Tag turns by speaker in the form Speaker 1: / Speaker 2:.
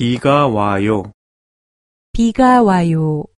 Speaker 1: 비가 와요.
Speaker 2: 비가 와요.